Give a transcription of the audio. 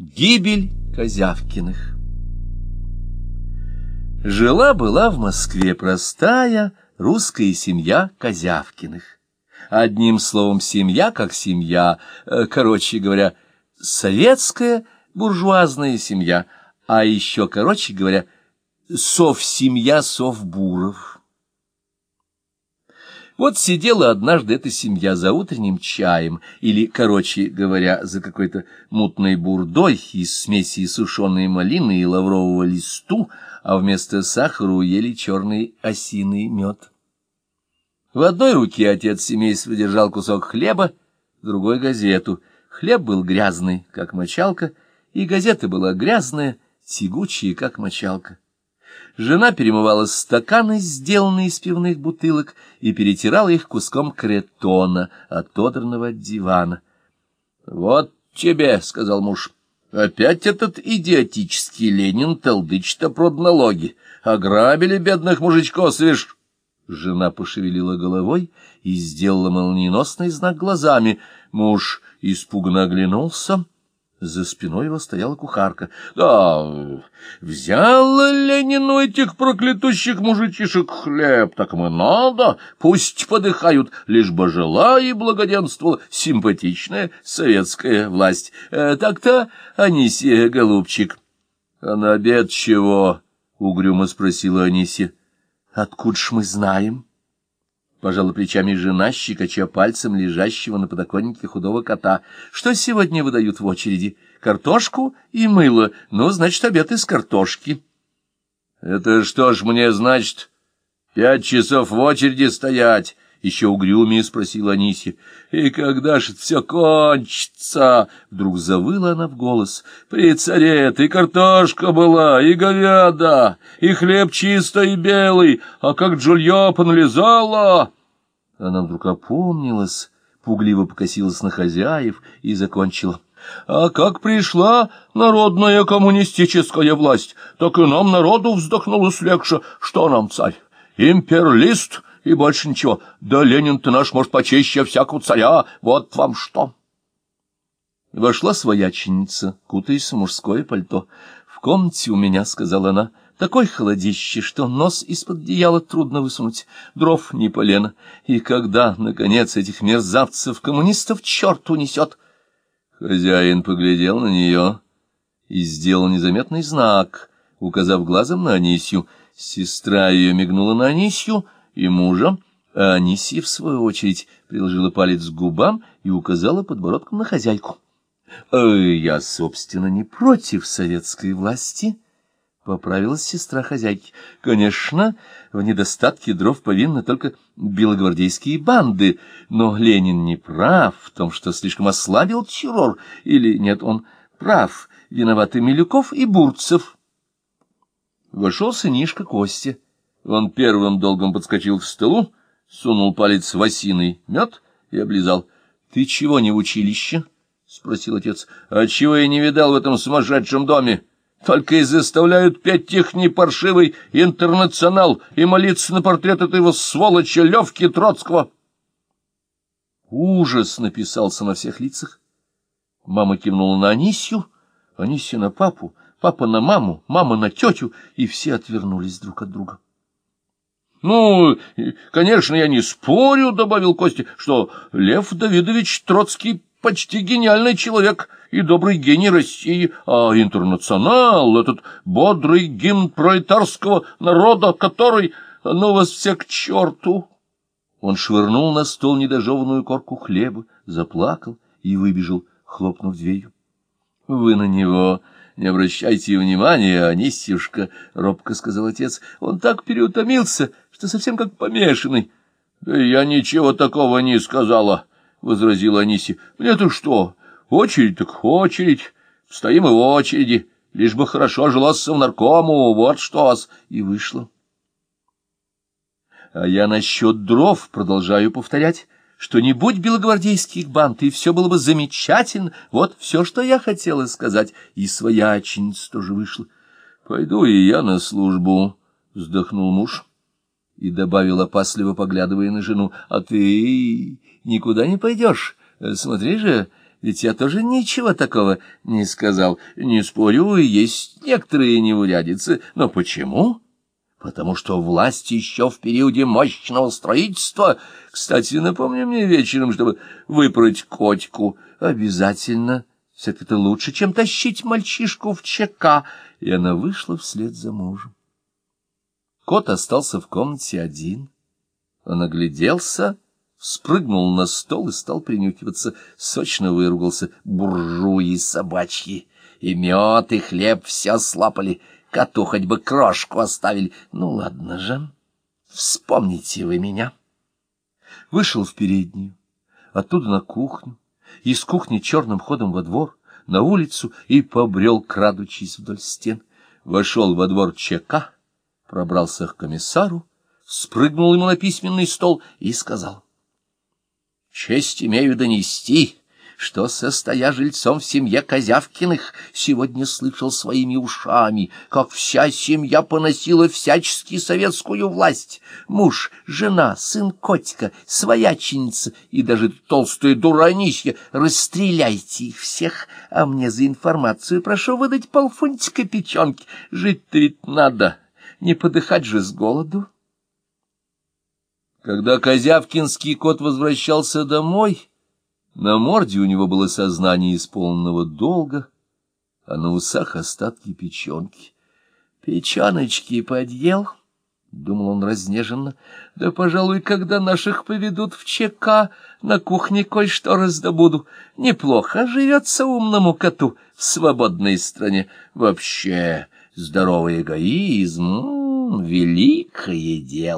Гибель Козявкиных Жила-была в Москве простая русская семья Козявкиных. Одним словом, семья как семья, э, короче говоря, советская буржуазная семья, а еще, короче говоря, сов-семья Совбуров. Вот сидела однажды эта семья за утренним чаем, или, короче говоря, за какой-то мутной бурдой из смеси сушеной малины и лаврового листу, а вместо сахара ели черный осиный мед. В одной руке отец семейства держал кусок хлеба, в другой — газету. Хлеб был грязный, как мочалка, и газета была грязная, тягучая, как мочалка. Жена перемывала стаканы, сделанные из пивных бутылок, и перетирала их куском кретона, отодранного от дивана. — Вот тебе, — сказал муж, — опять этот идиотический Ленин толдычит о продналоге. Ограбили бедных мужичков, свеж... Жена пошевелила головой и сделала молниеносный знак глазами. Муж испуганно оглянулся — за спиной его стояла кухарка. — Да, взял Ленин у этих проклятущих мужичишек хлеб, так мы надо, пусть подыхают, лишь бы жила и благоденствовала симпатичная советская власть. Э, так-то, Анисия, голубчик. — А на обед чего? — угрюмо спросила Анисия. — Откуда ж мы знаем? — Пожала плечами жена, щекоча пальцем лежащего на подоконнике худого кота. Что сегодня выдают в очереди? Картошку и мыло. Ну, значит, обед из картошки. Это что ж мне значит? Пять часов в очереди стоять? Еще угрюмее спросила Анисия. И когда ж все кончится? Вдруг завыла она в голос. При царе и картошка была, и говяда, и хлеб чистый и белый, а как Джульё поналезала... Она вдруг опомнилась, пугливо покосилась на хозяев и закончила. А как пришла народная коммунистическая власть, так и нам народу вздохнулось легче. Что нам, царь, имперлист и больше ничего. Да Ленин-то наш, может, почище всякого царя, вот вам что. Вошла свояченица, кутаясь в мужское пальто. «В комнате у меня», — сказала она, — «такой холодище, что нос из-под одеяла трудно высунуть, дров не полено. И когда, наконец, этих мерзавцев-коммунистов черт унесет?» Хозяин поглядел на нее и сделал незаметный знак, указав глазом на Анисью. Сестра ее мигнула на Анисью — и мужа, а Анисия, в свою очередь, приложила палец к губам и указала подбородком на хозяйку. «Э, «Я, собственно, не против советской власти», — поправилась сестра хозяйки. «Конечно, в недостатке дров повинны только белогвардейские банды, но Ленин не прав в том, что слишком ослабил террор, или нет, он прав, виноваты Милюков и Бурцев». Вошел сынишка Костя. Он первым долгом подскочил к столу, сунул палец в осиный мед и облизал. — Ты чего не в училище? — спросил отец. — А чего я не видал в этом сумасшедшем доме? Только и заставляют петь их непаршивый интернационал и молиться на портрет этого сволоча Левки Троцкого. Ужас написался на всех лицах. Мама кивнула на Анисью, Анисия на папу, папа на маму, мама на тетю, и все отвернулись друг от друга. — Ну, конечно, я не спорю, — добавил Костя, — что Лев Давидович Троцкий почти гениальный человек и добрый гений России, а интернационал — этот бодрый гимн пролетарского народа, который... Ну, вас все к черту! Он швырнул на стол недожеванную корку хлеба, заплакал и выбежал, хлопнув дверью. — Вы на него не обращайте внимания, Анисюшка, — робко сказал отец. — Он так переутомился, что совсем как помешанный. — Да я ничего такого не сказала, — возразила Аниси. — Мне-то что? Очередь так очередь. Стоим и в очереди. Лишь бы хорошо жилось совнаркому, вот что-с. И вышло. А я насчет дров продолжаю повторять что не будь белогвардейских банд, и все было бы замечательно. Вот все, что я хотела сказать. И свояченица тоже вышла. — Пойду и я на службу, — вздохнул муж и добавил опасливо, поглядывая на жену. — А ты никуда не пойдешь. Смотри же, ведь я тоже ничего такого не сказал. Не спорю, есть некоторые неурядицы. Но почему? Потому что власть еще в периоде мощного строительства. Кстати, напомни мне вечером, чтобы выпороть котику. Обязательно. Все-таки это лучше, чем тащить мальчишку в ЧК. И она вышла вслед за мужем. Кот остался в комнате один. Он огляделся спрыгнул на стол и стал принюхиваться, сочно выругался. Буржуи собачьи! И мед, и хлеб все слапали, коту хоть бы крошку оставили. Ну, ладно же, вспомните вы меня. Вышел в переднюю, оттуда на кухню, из кухни черным ходом во двор, на улицу и побрел, крадучись вдоль стен. Вошел во двор ЧК, пробрался к комиссару, спрыгнул ему на письменный стол и сказал — Честь имею донести, что, состоя жильцом в семье Козявкиных, сегодня слышал своими ушами, как вся семья поносила всячески советскую власть. Муж, жена, сын котика, свояченица и даже толстая дура Анисья. Расстреляйте их всех, а мне за информацию прошу выдать полфунтика печенки. Жить-то ведь надо, не подыхать же с голоду. Когда Козявкинский кот возвращался домой, на морде у него было сознание исполненного долга, а на усах остатки печенки. «Печеночки подъел?» — думал он разнеженно. «Да, пожалуй, когда наших поведут в ЧК, на кухне кое-что раздобуду. Неплохо живется умному коту в свободной стране. Вообще, здоровый эгоизм — великое дело».